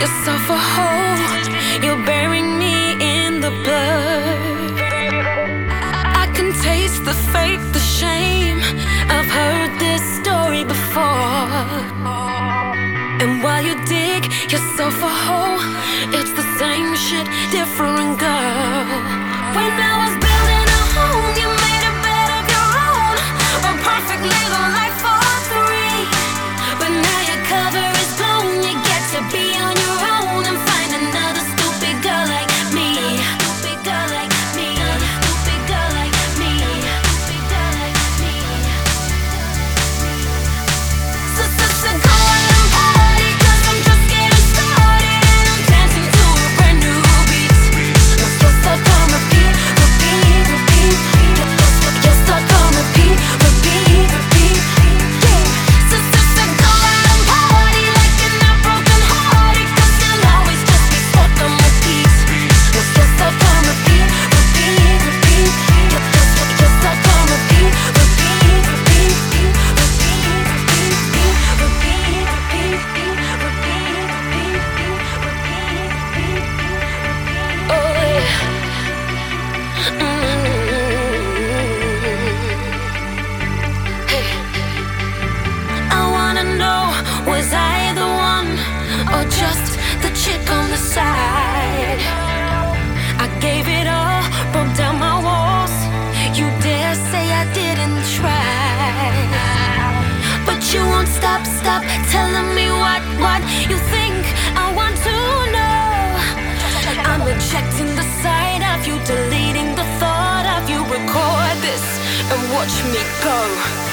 yourself a hole. You're burying me in the blood. I can taste the fake, the shame. I've heard this story before. And while you dig yourself a hole, it's the same shit, different. stop, stop telling me what, what you think I want to know. I'm rejecting the sight of you, deleting the thought of you. Record this and watch me go.